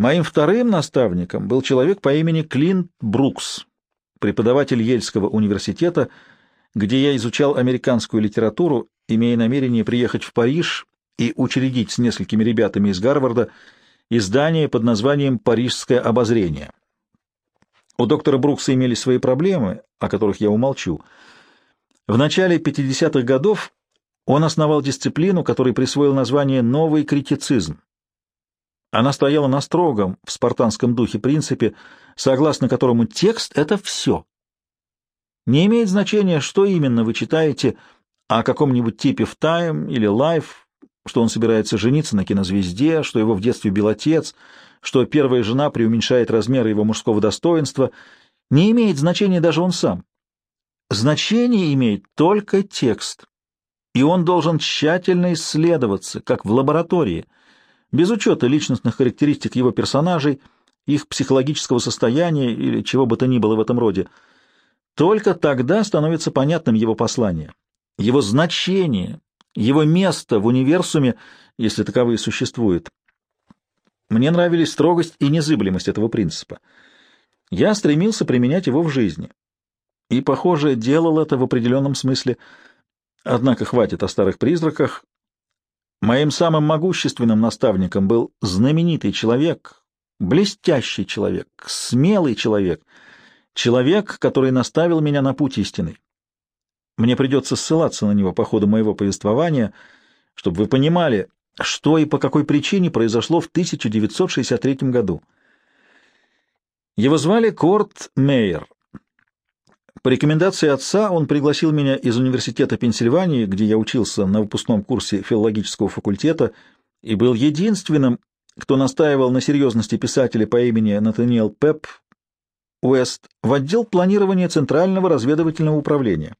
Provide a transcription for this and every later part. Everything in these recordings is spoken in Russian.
Моим вторым наставником был человек по имени Клинт Брукс, преподаватель Ельского университета, где я изучал американскую литературу, имея намерение приехать в Париж и учредить с несколькими ребятами из Гарварда издание под названием «Парижское обозрение». У доктора Брукса имелись свои проблемы, о которых я умолчу. В начале 50-х годов он основал дисциплину, которой присвоил название «новый критицизм». Она стояла на строгом, в спартанском духе принципе, согласно которому текст — это все. Не имеет значения, что именно вы читаете о каком-нибудь типе в Time или Life, что он собирается жениться на кинозвезде, что его в детстве бил отец, что первая жена преуменьшает размеры его мужского достоинства. Не имеет значения даже он сам. Значение имеет только текст, и он должен тщательно исследоваться, как в лаборатории, без учета личностных характеристик его персонажей, их психологического состояния или чего бы то ни было в этом роде. Только тогда становится понятным его послание, его значение, его место в универсуме, если таковые существуют. Мне нравились строгость и незыблемость этого принципа. Я стремился применять его в жизни. И, похоже, делал это в определенном смысле. Однако хватит о старых призраках. Моим самым могущественным наставником был знаменитый человек, блестящий человек, смелый человек, человек, который наставил меня на путь истины. Мне придется ссылаться на него по ходу моего повествования, чтобы вы понимали, что и по какой причине произошло в 1963 году. Его звали Корт Мейер. По рекомендации отца он пригласил меня из Университета Пенсильвании, где я учился на выпускном курсе филологического факультета, и был единственным, кто настаивал на серьезности писателя по имени Натаниэл Пеп Уэст в отдел планирования Центрального разведывательного управления.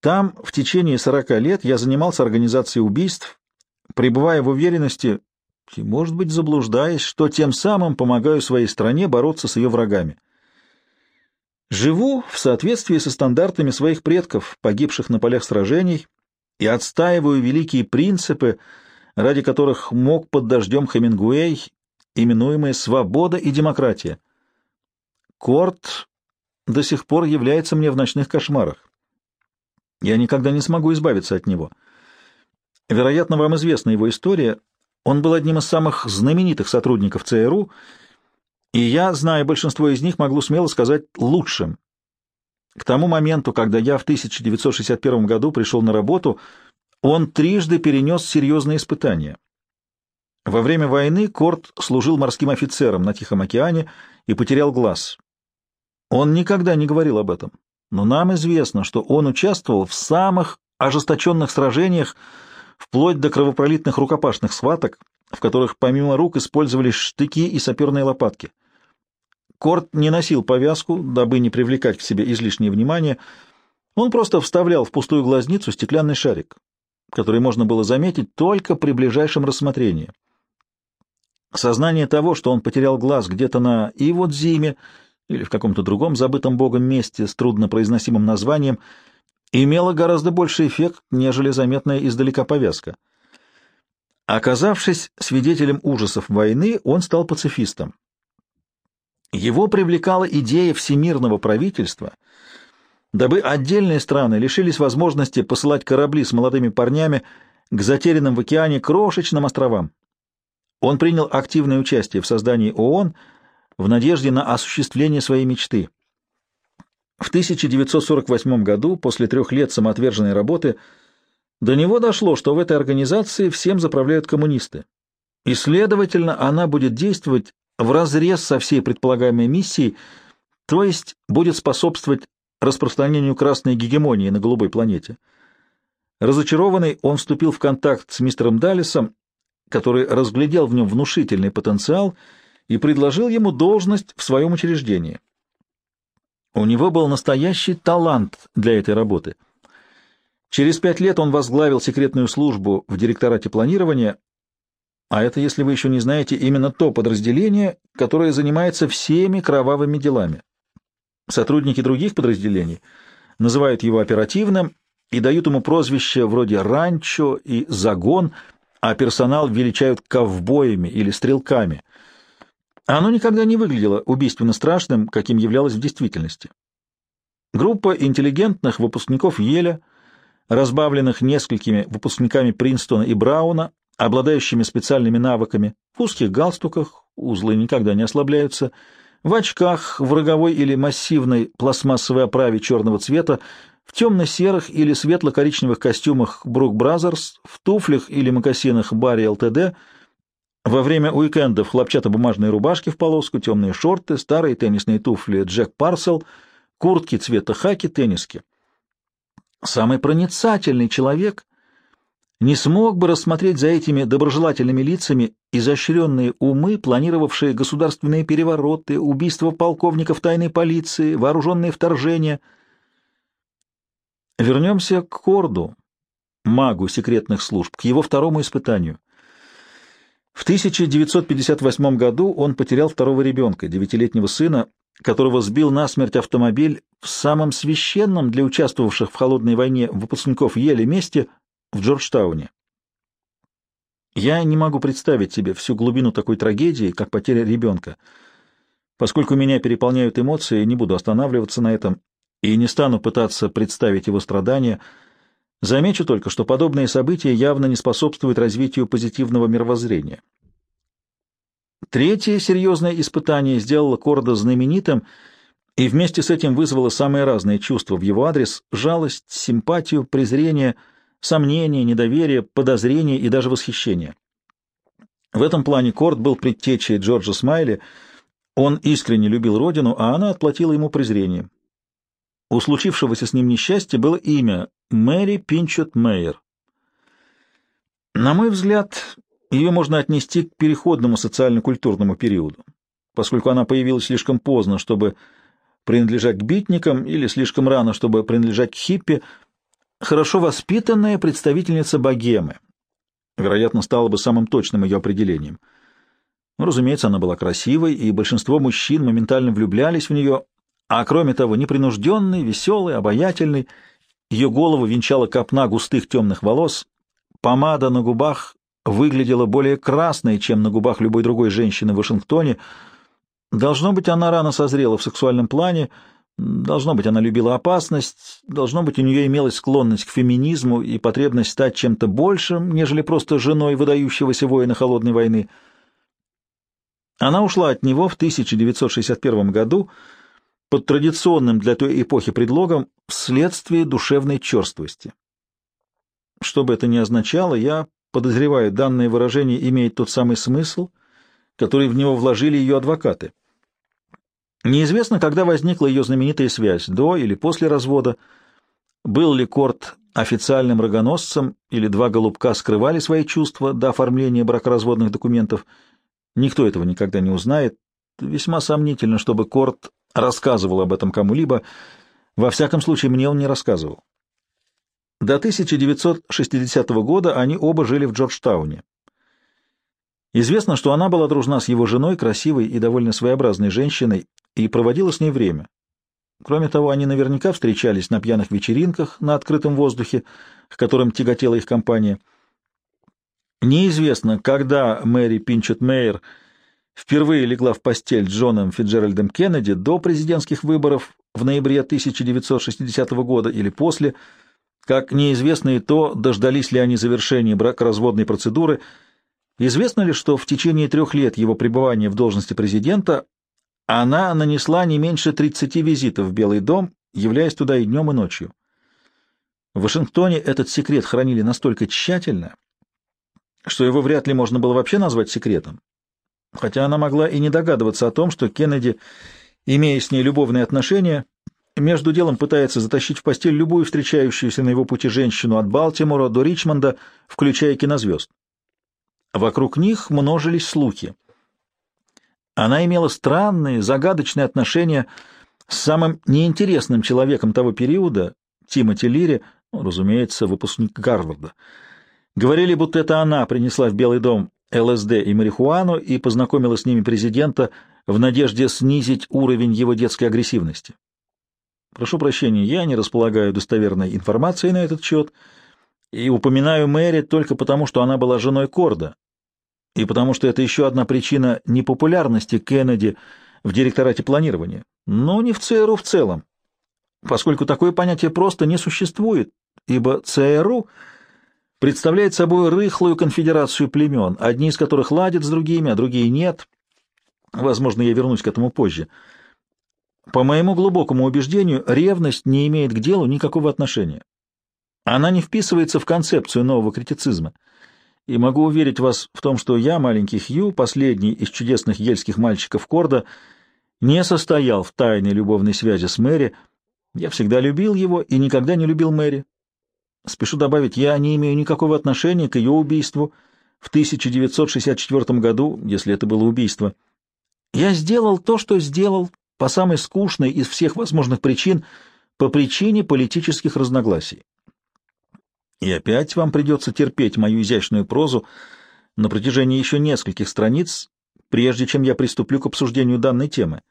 Там в течение 40 лет я занимался организацией убийств, пребывая в уверенности, и, может быть, заблуждаясь, что тем самым помогаю своей стране бороться с ее врагами. Живу в соответствии со стандартами своих предков, погибших на полях сражений, и отстаиваю великие принципы, ради которых мог под дождем Хемингуэй, именуемые «свобода и демократия». Корт до сих пор является мне в ночных кошмарах. Я никогда не смогу избавиться от него. Вероятно, вам известна его история. Он был одним из самых знаменитых сотрудников ЦРУ, и я, зная большинство из них, могу смело сказать лучшим. К тому моменту, когда я в 1961 году пришел на работу, он трижды перенес серьезные испытания. Во время войны Корт служил морским офицером на Тихом океане и потерял глаз. Он никогда не говорил об этом, но нам известно, что он участвовал в самых ожесточенных сражениях, вплоть до кровопролитных рукопашных схваток, в которых помимо рук использовались штыки и саперные лопатки. Корт не носил повязку, дабы не привлекать к себе излишнее внимание. Он просто вставлял в пустую глазницу стеклянный шарик, который можно было заметить только при ближайшем рассмотрении. Сознание того, что он потерял глаз где-то на Иводзиме или в каком-то другом забытом богом месте с труднопроизносимым названием, имело гораздо больший эффект, нежели заметная издалека повязка. Оказавшись свидетелем ужасов войны, он стал пацифистом. Его привлекала идея всемирного правительства, дабы отдельные страны лишились возможности посылать корабли с молодыми парнями к затерянным в океане крошечным островам. Он принял активное участие в создании ООН в надежде на осуществление своей мечты. В 1948 году, после трех лет самоотверженной работы, до него дошло, что в этой организации всем заправляют коммунисты, и, следовательно, она будет действовать вразрез со всей предполагаемой миссией, то есть будет способствовать распространению красной гегемонии на голубой планете. Разочарованный, он вступил в контакт с мистером Даллисом, который разглядел в нем внушительный потенциал и предложил ему должность в своем учреждении. У него был настоящий талант для этой работы. Через пять лет он возглавил секретную службу в директорате планирования, а это, если вы еще не знаете, именно то подразделение, которое занимается всеми кровавыми делами. Цитрудники других подразделений называют его оперативным и дают ему прозвища вроде «ранчо» и «загон», а персонал величают ковбоями или стрелками. оно никогда не выглядело убийственно страшным, каким являлось в действительности. Группа интеллигентных выпускников Еля, разбавленных несколькими выпускниками Принстона и Брауна, обладающими специальными навыками, в узких галстуках, узлы никогда не ослабляются, в очках, в роговой или массивной пластмассовой оправе черного цвета, в темно-серых или светло-коричневых костюмах Brooks Brothers, в туфлях или мокасинах Bally Ltd, во время уикендов хлопчатобумажные рубашки в полоску, темные шорты, старые теннисные туфли Jack Purcell, куртки цвета хаки, тенниски. Самый проницательный человек не смог бы рассмотреть за этими доброжелательными лицами изощренные умы, планировавшие государственные перевороты, убийства полковников тайной полиции, вооруженные вторжения. Вернемся к Корду, магу секретных служб, к его второму испытанию. В 1958 году он потерял второго ребенка, девятилетнего сына, которого сбил насмерть автомобиль в самом священном для участвовавших в холодной войне выпускников Еле месте в Джорджтауне. Я не могу представить себе всю глубину такой трагедии, как потеря ребенка. Поскольку меня переполняют эмоции, не буду останавливаться на этом и не стану пытаться представить его страдания. Замечу только, что подобные события явно не способствуют развитию позитивного мировоззрения. Третье серьезное испытание сделало Корда знаменитым и вместе с этим вызвало самые разные чувства в его адрес — жалость, симпатию, презрение — сомнения, недоверие, подозрение и даже восхищение. В этом плане Корт был предтечей Джорджа Смайли, он искренне любил родину, а она отплатила ему презрением. У случившегося с ним несчастья было имя Мэри Пинчет Мейер. На мой взгляд, ее можно отнести к переходному социально-культурному периоду, поскольку она появилась слишком поздно, чтобы принадлежать к битникам, или слишком рано, чтобы принадлежать к хиппи, хорошо воспитанная представительница богемы. Вероятно, стало бы самым точным ее определением. Ну, разумеется, она была красивой, и большинство мужчин моментально влюблялись в нее, а кроме того, непринужденной, веселой, обаятельной. Ее голову венчала копна густых темных волос, помада на губах выглядела более красной, чем на губах любой другой женщины в Вашингтоне. Должно быть, она рано созрела в сексуальном плане, Должно быть, она любила опасность, должно быть, у нее имелась склонность к феминизму и потребность стать чем-то большим, нежели просто женой выдающегося воина Холодной войны. Она ушла от него в 1961 году под традиционным для той эпохи предлогом вследствие душевной черствости. Что бы это ни означало, я подозреваю, данное выражение имеет тот самый смысл, который в него вложили ее адвокаты. Неизвестно, когда возникла ее знаменитая связь, до или после развода. Был ли Корт официальным рогоносцем, или два голубка скрывали свои чувства до оформления бракоразводных документов. Никто этого никогда не узнает. Весьма сомнительно, чтобы Корт рассказывал об этом кому-либо. Во всяком случае, мне он не рассказывал. До 1960 года они оба жили в Джорджтауне. Известно, что она была дружна с его женой, красивой и довольно своеобразной женщиной, и проводила с ней время. Кроме того, они наверняка встречались на пьяных вечеринках на открытом воздухе, к которым тяготела их компания. Неизвестно, когда Мэри Пинчет Мейер впервые легла в постель с Джоном Фиджеральдом Кеннеди до президентских выборов в ноябре 1960 года или после, как неизвестно и то, дождались ли они завершения бракоразводной процедуры, Известно ли, что в течение трех лет его пребывания в должности президента она нанесла не меньше 30 визитов в Белый дом, являясь туда и днем, и ночью. В Вашингтоне этот секрет хранили настолько тщательно, что его вряд ли можно было вообще назвать секретом. Хотя она могла и не догадываться о том, что Кеннеди, имея с ней любовные отношения, между делом пытается затащить в постель любую встречающуюся на его пути женщину от Балтимора до Ричмонда, включая кинозвезд. Вокруг них множились слухи. Она имела странные, загадочные отношения с самым неинтересным человеком того периода, Тимоти Лири, ну, разумеется, выпускник Гарварда. Говорили, будто это она принесла в Белый дом ЛСД и марихуану и познакомила с ними президента в надежде снизить уровень его детской агрессивности. Прошу прощения, я не располагаю достоверной информацией на этот счет и упоминаю Мэри только потому, что она была женой Корда, и потому что это еще одна причина непопулярности Кеннеди в директорате планирования, но не в ЦРУ в целом, поскольку такое понятие просто не существует, ибо ЦРУ представляет собой рыхлую конфедерацию племен, одни из которых ладят с другими, а другие нет. Возможно, я вернусь к этому позже. По моему глубокому убеждению, ревность не имеет к делу никакого отношения. Она не вписывается в концепцию нового критицизма. И могу уверить вас в том, что я, маленький Хью, последний из чудесных ельских мальчиков Корда, не состоял в тайной любовной связи с Мэри. Я всегда любил его и никогда не любил Мэри. Спешу добавить, я не имею никакого отношения к ее убийству в 1964 году, если это было убийство. Я сделал то, что сделал, по самой скучной из всех возможных причин, по причине политических разногласий. И опять вам придется терпеть мою изящную прозу на протяжении еще нескольких страниц, прежде чем я приступлю к обсуждению данной темы.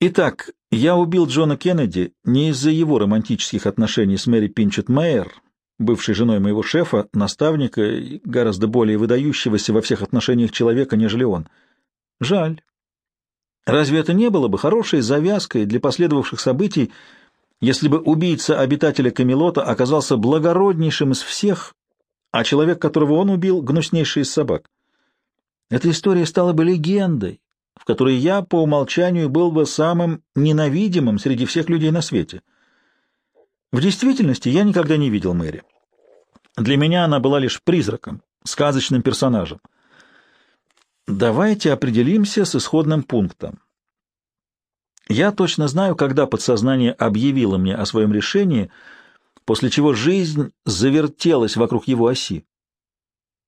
Итак, я убил Джона Кеннеди не из-за его романтических отношений с Мэри Пинчет Майер, бывшей женой моего шефа, наставника и гораздо более выдающегося во всех отношениях человека, нежели он. Жаль. Разве это не было бы хорошей завязкой для последовавших событий, если бы убийца обитателя Камелота оказался благороднейшим из всех, а человек, которого он убил, гнуснейший из собак? Эта история стала бы легендой, в которой я по умолчанию был бы самым ненавидимым среди всех людей на свете. В действительности я никогда не видел Мэри. Для меня она была лишь призраком, сказочным персонажем. Давайте определимся с исходным пунктом. Я точно знаю, когда подсознание объявило мне о своем решении, после чего жизнь завертелась вокруг его оси.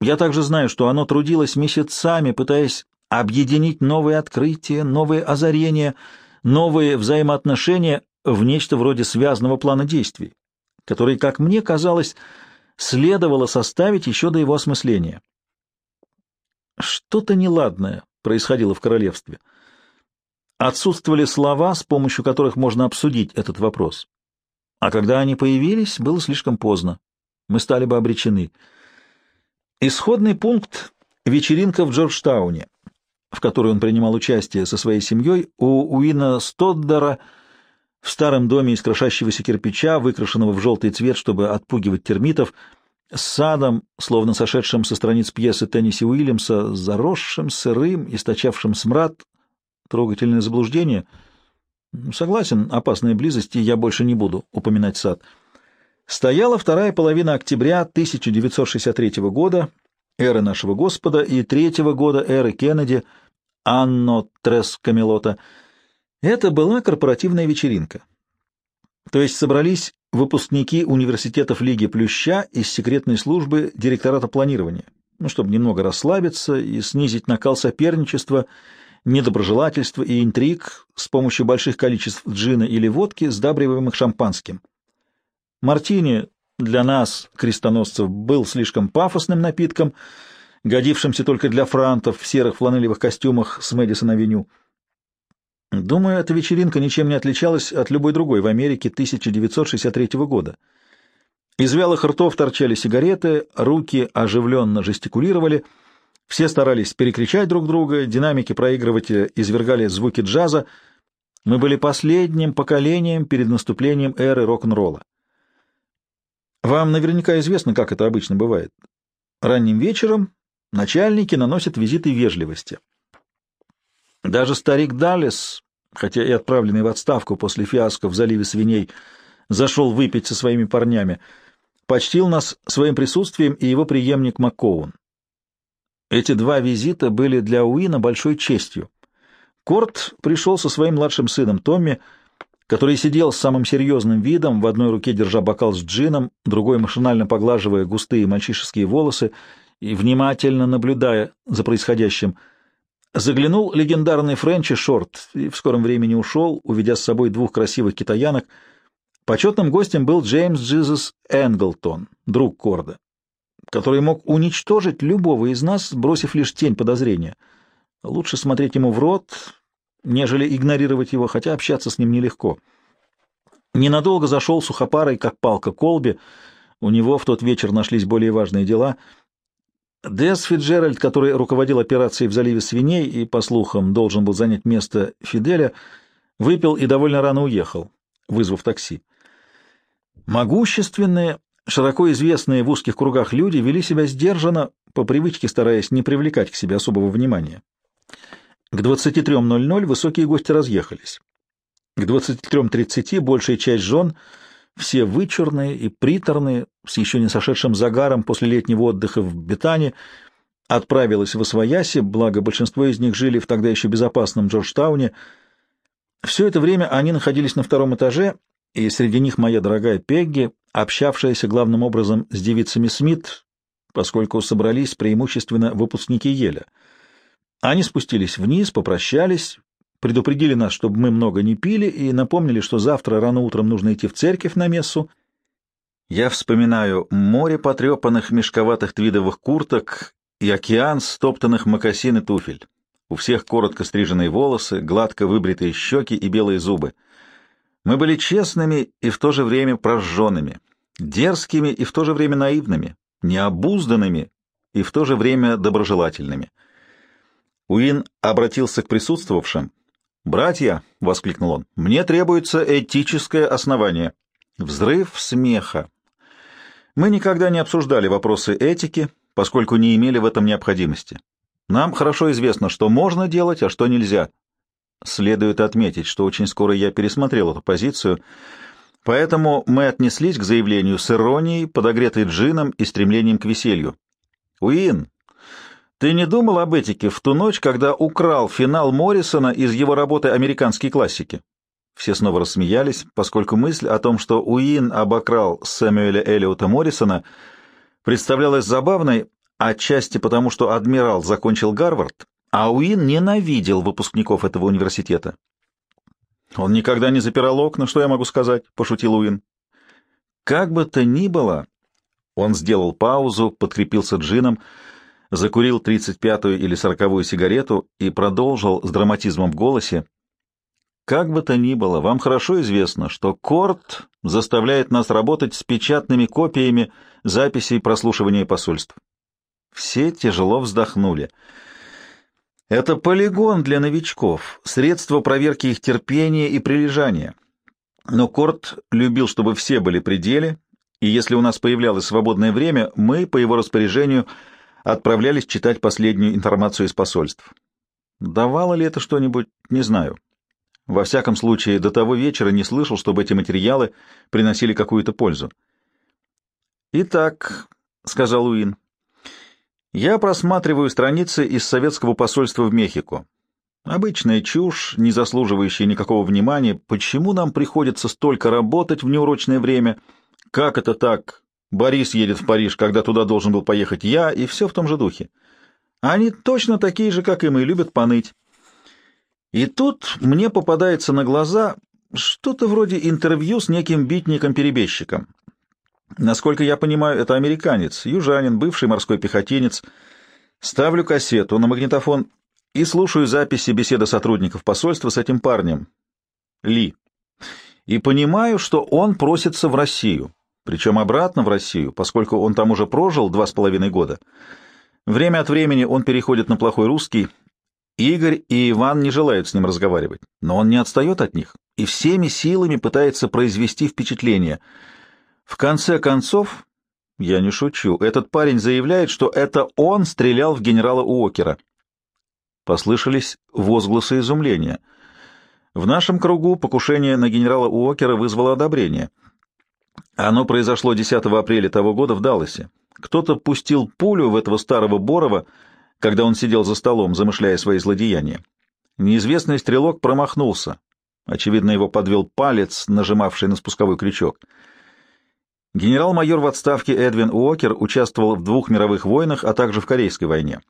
Я также знаю, что оно трудилось месяцами, пытаясь объединить новые открытия, новые озарения, новые взаимоотношения в нечто вроде связанного плана действий, который, как мне казалось, следовало составить еще до его осмысления. Что-то неладное происходило в королевстве. Отсутствовали слова, с помощью которых можно обсудить этот вопрос. А когда они появились, было слишком поздно. Мы стали бы обречены. Исходный пункт — вечеринка в Джорджтауне в которой он принимал участие со своей семьей, у Уина Стоддера в старом доме из крошащегося кирпича, выкрашенного в желтый цвет, чтобы отпугивать термитов, с садом, словно сошедшим со страниц пьесы Тенниси Уильямса, заросшим, сырым, источавшим смрад, трогательное заблуждение. Согласен, опасная близость, и я больше не буду упоминать сад. Стояла вторая половина октября 1963 года, эры нашего Господа, и третьего года эры Кеннеди — Анно Трес Камелота. Это была корпоративная вечеринка. То есть собрались выпускники университетов Лиги Плюща из секретной службы директората планирования, ну, чтобы немного расслабиться и снизить накал соперничества, недоброжелательства и интриг с помощью больших количеств джина или водки, сдабриваемых шампанским. Мартини для нас, крестоносцев, был слишком пафосным напитком — годившимся только для франтов в серых фланелевых костюмах с Мэдисон-авеню. Думаю, эта вечеринка ничем не отличалась от любой другой в Америке 1963 года. Из вялых ртов торчали сигареты, руки оживленно жестикулировали, все старались перекричать друг друга, динамики проигрывателя извергали звуки джаза. Мы были последним поколением перед наступлением эры рок-н-ролла. Вам наверняка известно, как это обычно бывает. Ранним вечером Начальники наносят визиты вежливости. Даже старик Даллес, хотя и отправленный в отставку после фиаско в заливе свиней, зашел выпить со своими парнями, почтил нас своим присутствием и его преемник Маккоун. Эти два визита были для Уина большой честью. Корт пришел со своим младшим сыном Томми, который сидел с самым серьезным видом, в одной руке держа бокал с джином, другой машинально поглаживая густые мальчишеские волосы и, внимательно наблюдая за происходящим, заглянул легендарный Френчи Шорт и в скором времени ушел, уведя с собой двух красивых китаянок. Почетным гостем был Джеймс Джизус Энглтон, друг Корда, который мог уничтожить любого из нас, бросив лишь тень подозрения. Лучше смотреть ему в рот, нежели игнорировать его, хотя общаться с ним нелегко. Ненадолго зашел сухопарой, как палка Колби, у него в тот вечер нашлись более важные дела — Дес Фиджеральд, который руководил операцией в заливе свиней и, по слухам, должен был занять место Фиделя, выпил и довольно рано уехал, вызвав такси. Могущественные, широко известные в узких кругах люди вели себя сдержанно, по привычке стараясь не привлекать к себе особого внимания. К 23.00 высокие гости разъехались. К 23.30 большая часть жен, все вычурные и приторные, с еще не сошедшим загаром после летнего отдыха в Бетане, отправилась в Освояси, благо большинство из них жили в тогда еще безопасном Джорджтауне. Все это время они находились на втором этаже, и среди них моя дорогая Пегги, общавшаяся главным образом с девицами Смит, поскольку собрались преимущественно выпускники Еля — они спустились вниз, попрощались, предупредили нас, чтобы мы много не пили, и напомнили, что завтра рано утром нужно идти в церковь на мессу. Я вспоминаю море потрепанных мешковатых твидовых курток и океан стоптанных мокасин и туфель. У всех коротко стриженные волосы, гладко выбритые щеки и белые зубы. Мы были честными и в то же время прожженными, дерзкими и в то же время наивными, необузданными и в то же время доброжелательными. Уин обратился к присутствовавшим. «Братья!» — воскликнул он. «Мне требуется этическое основание». Взрыв смеха. Мы никогда не обсуждали вопросы этики, поскольку не имели в этом необходимости. Нам хорошо известно, что можно делать, а что нельзя. Следует отметить, что очень скоро я пересмотрел эту позицию, поэтому мы отнеслись к заявлению с иронией, подогретой джином и стремлением к веселью. «Уин, ты не думал об этике в ту ночь, когда украл финал Моррисона из его работы «Американские классики»?» Все снова рассмеялись, поскольку мысль о том, что Уин обокрал Сэмюэля Эллиота Моррисона, представлялась забавной, отчасти потому, что адмирал закончил Гарвард, а Уин ненавидел выпускников этого университета. «Он никогда не запирал окна, что я могу сказать?» — пошутил Уин. «Как бы то ни было...» Он сделал паузу, подкрепился джином — закурил 35-ю или 40-ю сигарету и продолжил с драматизмом в голосе. «Как бы то ни было, вам хорошо известно, что Корт заставляет нас работать с печатными копиями записей прослушивания посольств». Все тяжело вздохнули. «Это полигон для новичков, средство проверки их терпения и прилежания. Но Корт любил, чтобы все были при деле, и если у нас появлялось свободное время, мы, по его распоряжению, — отправлялись читать последнюю информацию из посольств. Давало ли это что-нибудь, не знаю. Во всяком случае, до того вечера не слышал, чтобы эти материалы приносили какую-то пользу. «Итак», — сказал Уин, — «я просматриваю страницы из советского посольства в Мехико. Обычная чушь, не заслуживающая никакого внимания. Почему нам приходится столько работать в неурочное время? Как это так? Борис едет в Париж, когда туда должен был поехать я, и все в том же духе. Они точно такие же, как и мы, любят поныть. И тут мне попадается на глаза что-то вроде интервью с неким битником-перебежчиком. Насколько я понимаю, это американец, южанин, бывший морской пехотинец. Ставлю кассету на магнитофон и слушаю записи беседы сотрудников посольства с этим парнем, Ли. И понимаю, что он просится в Россию причем обратно в Россию, поскольку он там уже прожил два с половиной года. Время от времени он переходит на плохой русский. Игорь и Иван не желают с ним разговаривать, но он не отстает от них и всеми силами пытается произвести впечатление. В конце концов, я не шучу, этот парень заявляет, что это он стрелял в генерала Уокера. Послышались возгласы изумления. В нашем кругу покушение на генерала Уокера вызвало одобрение — оно произошло 10 апреля того года в Далласе. Кто-то пустил пулю в этого старого Борова, когда он сидел за столом, замышляя свои злодеяния. Неизвестный стрелок промахнулся. Очевидно, его подвел палец, нажимавший на спусковой крючок. Генерал-майор в отставке Эдвин Уокер участвовал в двух мировых войнах, а также в Корейской войне.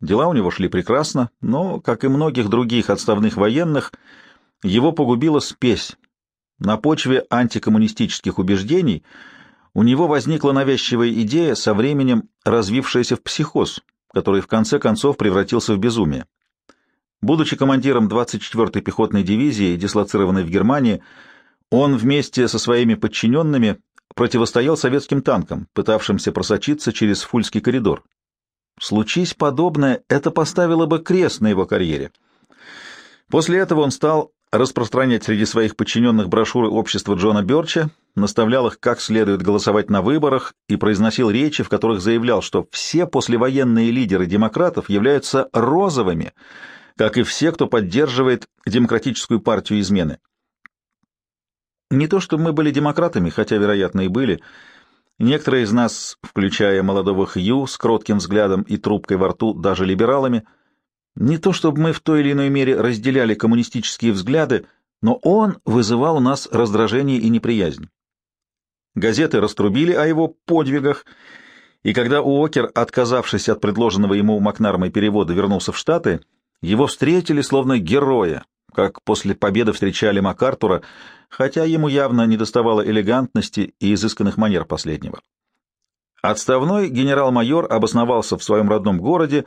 Дела у него шли прекрасно, но, как и многих других отставных военных, его погубила спесь, на почве антикоммунистических убеждений у него возникла навязчивая идея, со временем развившаяся в психоз, который в конце концов превратился в безумие. Будучи командиром 24-й пехотной дивизии, дислоцированной в Германии, он вместе со своими подчиненными противостоял советским танкам, пытавшимся просочиться через Фульский коридор. Случись подобное, это поставило бы крест на его карьере. После этого он стал распространять среди своих подчиненных брошюры общества Джона Бёрча, наставлял их, как следует голосовать на выборах, и произносил речи, в которых заявлял, что все послевоенные лидеры демократов являются розовыми, как и все, кто поддерживает демократическую партию измены. Не то, чтобы мы были демократами, хотя, вероятно, и были. Некоторые из нас, включая молодого Хью с кротким взглядом и трубкой во рту, даже либералами, не то, чтобы мы в той или иной мере разделяли коммунистические взгляды, но он вызывал у нас раздражение и неприязнь. Газеты раструбили о его подвигах, и когда Уокер, отказавшись от предложенного ему Макнармой перевода, вернулся в Штаты, его встретили словно героя, как после победы встречали МакАртура, хотя ему явно недоставало элегантности и изысканных манер последнего. Отставной генерал-майор обосновался в своем родном городе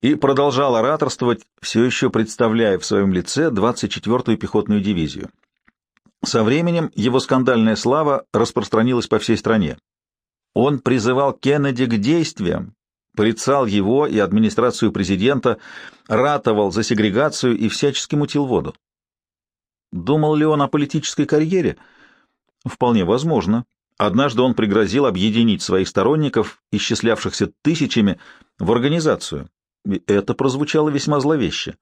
и продолжал ораторствовать, все еще представляя в своем лице 24-ю пехотную дивизию. Со временем его скандальная слава распространилась по всей стране. Он призывал Кеннеди к действиям, порицал его и администрацию президента, ратовал за сегрегацию и всячески мутил воду. Думал ли он о политической карьере? Вполне возможно. Однажды он пригрозил объединить своих сторонников, исчислявшихся тысячами, в организацию. И это прозвучало весьма зловеще.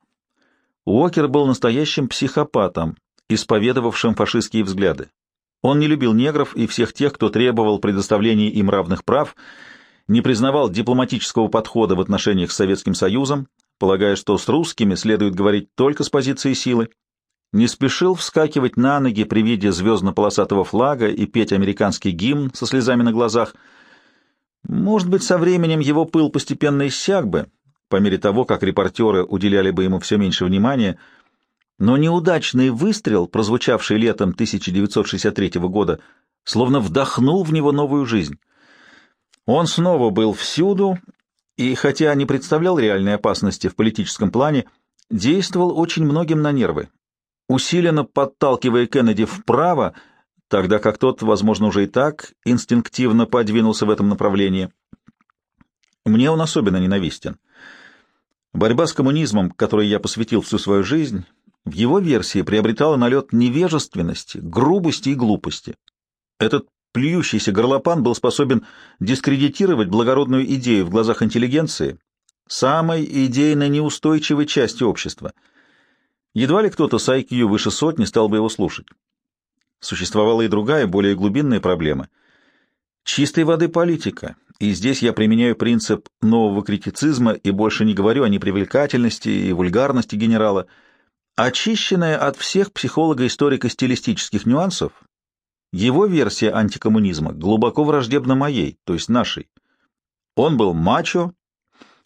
Уокер был настоящим психопатом, исповедовавшим фашистские взгляды. Он не любил негров и всех тех, кто требовал предоставления им равных прав, не признавал дипломатического подхода в отношениях с Советским Союзом, полагая, что с русскими следует говорить только с позиции силы, не спешил вскакивать на ноги при виде звездно-полосатого флага и петь американский гимн со слезами на глазах. Может быть, со временем его пыл постепенно иссяк бы, по мере того, как репортеры уделяли бы ему все меньше внимания — но неудачный выстрел, прозвучавший летом 1963 года, словно вдохнул в него новую жизнь. Он снова был всюду, и хотя не представлял реальной опасности в политическом плане, действовал очень многим на нервы, усиленно подталкивая Кеннеди вправо, тогда как тот, возможно, уже и так инстинктивно подвинулся в этом направлении. Мне он особенно ненавистен. Борьба с коммунизмом, которой я посвятил всю свою жизнь, в его версии приобретала налет невежественности, грубости и глупости. Этот плюющийся горлопан был способен дискредитировать благородную идею в глазах интеллигенции, самой идейно неустойчивой части общества. Едва ли кто-то с IQ выше сотни стал бы его слушать. Существовала и другая, более глубинная проблема. Чистой воды политика, и здесь я применяю принцип нового критицизма и больше не говорю о непривлекательности и вульгарности генерала – Очищенная от всех психолого-историко-стилистических нюансов, его версия антикоммунизма глубоко враждебна моей, то есть нашей. Он был мачо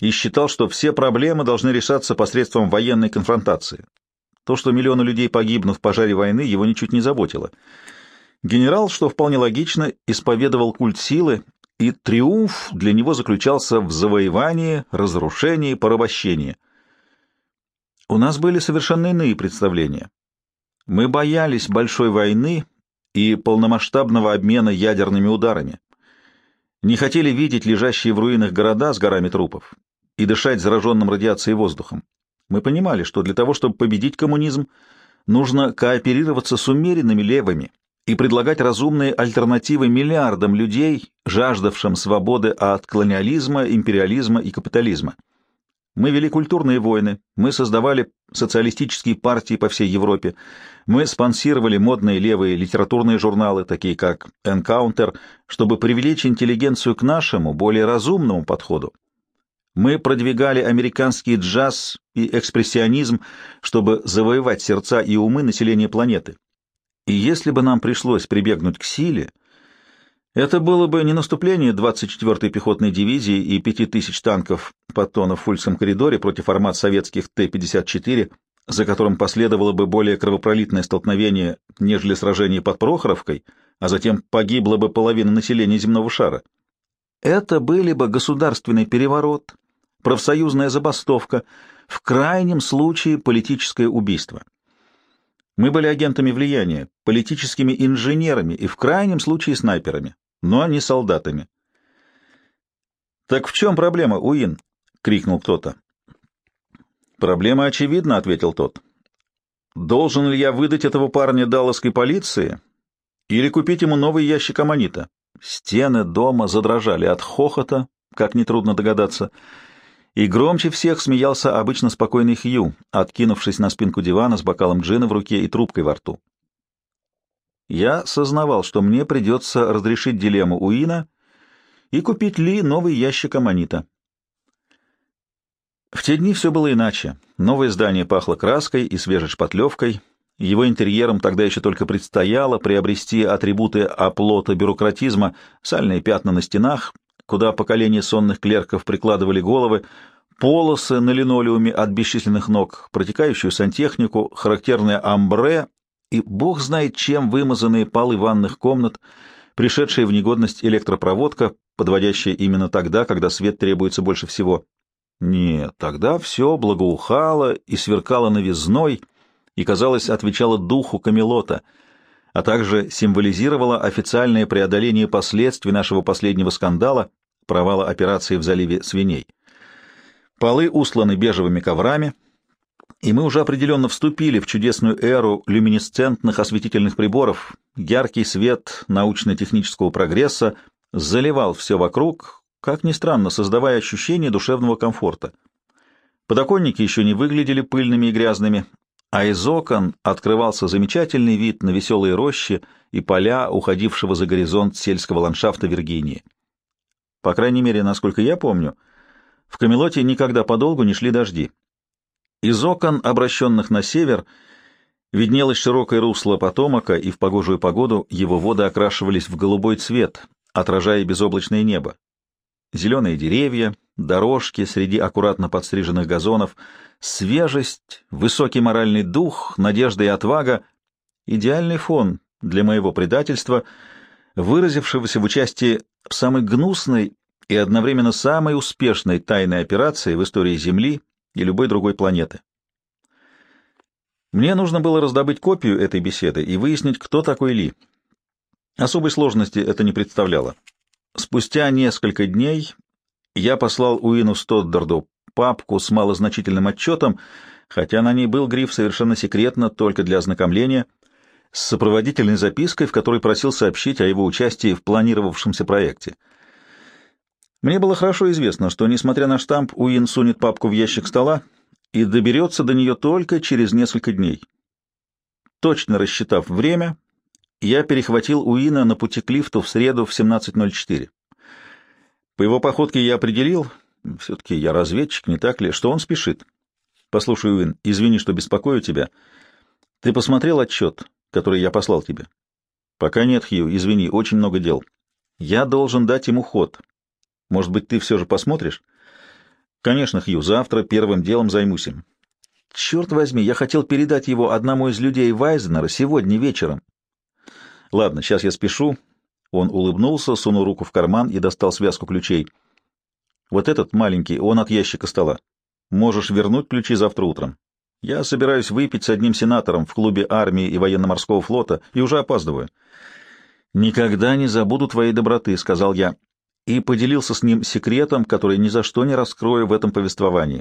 и считал, что все проблемы должны решаться посредством военной конфронтации. То, что миллионы людей погибнут в пожаре войны, его ничуть не заботило. Генерал, что вполне логично, исповедовал культ силы, и триумф для него заключался в завоевании, разрушении, порабощении — у нас были совершенно иные представления. Мы боялись большой войны и полномасштабного обмена ядерными ударами. Не хотели видеть лежащие в руинах города с горами трупов и дышать зараженным радиацией воздухом. Мы понимали, что для того, чтобы победить коммунизм, нужно кооперироваться с умеренными левыми и предлагать разумные альтернативы миллиардам людей, жаждавшим свободы от колониализма, империализма и капитализма. Мы вели культурные войны, мы создавали социалистические партии по всей Европе, мы спонсировали модные левые литературные журналы, такие как «Энкаунтер», чтобы привлечь интеллигенцию к нашему, более разумному подходу. Мы продвигали американский джаз и экспрессионизм, чтобы завоевать сердца и умы населения планеты. И если бы нам пришлось прибегнуть к силе, это было бы не наступление 24-й пехотной дивизии и 5000 танков Паттона в Фульском коридоре против армат советских Т-54, за которым последовало бы более кровопролитное столкновение, нежели сражение под Прохоровкой, а затем погибла бы половина населения земного шара. Это были бы государственный переворот, профсоюзная забастовка, в крайнем случае политическое убийство. Мы были агентами влияния, политическими инженерами и в крайнем случае снайперами но не солдатами. «Так в чем проблема, Уин?» — крикнул кто-то. «Проблема очевидна», — ответил тот. «Должен ли я выдать этого парня далласской полиции или купить ему новый ящик аммонита?» Стены дома задрожали от хохота, как нетрудно догадаться, и громче всех смеялся обычно спокойный Хью, откинувшись на спинку дивана с бокалом джина в руке и трубкой во рту. Я сознавал, что мне придется разрешить дилемму Уина и купить Ли новый ящик аммонита. В те дни все было иначе. Новое здание пахло краской и свежей шпатлевкой. Его интерьером тогда еще только предстояло приобрести атрибуты оплота бюрократизма, сальные пятна на стенах, куда поколения сонных клерков прикладывали головы, полосы на линолеуме от бесчисленных ног, протекающую сантехнику, характерное амбре и бог знает чем вымазанные полы ванных комнат, пришедшая в негодность электропроводка, подводящая именно тогда, когда свет требуется больше всего. Нет, тогда все благоухало и сверкало новизной, и, казалось, отвечало духу Камелота, а также символизировало официальное преодоление последствий нашего последнего скандала, провала операции в заливе свиней. Полы усланы бежевыми коврами — и мы уже определенно вступили в чудесную эру люминесцентных осветительных приборов. Яркий свет научно-технического прогресса заливал все вокруг, как ни странно, создавая ощущение душевного комфорта. Подоконники еще не выглядели пыльными и грязными, а из окон открывался замечательный вид на веселые рощи и поля, уходившего за горизонт сельского ландшафта Виргинии. По крайней мере, насколько я помню, в Камелоте никогда подолгу не шли дожди. Из окон, обращенных на север, виднелось широкое русло потомока, и в погожую погоду его воды окрашивались в голубой цвет, отражая безоблачное небо. Зеленые деревья, дорожки среди аккуратно подстриженных газонов, свежесть, высокий моральный дух, надежда и отвага — идеальный фон для моего предательства, выразившегося в участии в самой гнусной и одновременно самой успешной тайной операции в истории Земли и любой другой планеты. Мне нужно было раздобыть копию этой беседы и выяснить, кто такой Ли. Особой сложности это не представляло. Спустя несколько дней я послал Уину Стоддарду папку с малозначительным отчетом, хотя на ней был гриф совершенно секретно, только для ознакомления, с сопроводительной запиской, в которой просил сообщить о его участии в планировавшемся проекте. Мне было хорошо известно, что, несмотря на штамп, Уин сунет папку в ящик стола и доберется до нее только через несколько дней. Точно рассчитав время, я перехватил Уина на пути к лифту в среду в 17.04. По его походке я определил, все-таки я разведчик, не так ли, что он спешит. Послушай, Уин, извини, что беспокою тебя. Ты посмотрел отчет, который я послал тебе? Пока нет, Хью, извини, очень много дел. Я должен дать ему ход. Может быть, ты все же посмотришь? Конечно, Хью, завтра первым делом займусь им. Черт возьми, я хотел передать его одному из людей Вайзнера сегодня вечером. Ладно, сейчас я спешу. Он улыбнулся, сунул руку в карман и достал связку ключей. Вот этот маленький, он от ящика стола. Можешь вернуть ключи завтра утром. Я собираюсь выпить с одним сенатором в клубе армии и военно-морского флота и уже опаздываю. «Никогда не забуду твоей доброты», — сказал я, и поделился с ним секретом, который ни за что не раскрою в этом повествовании.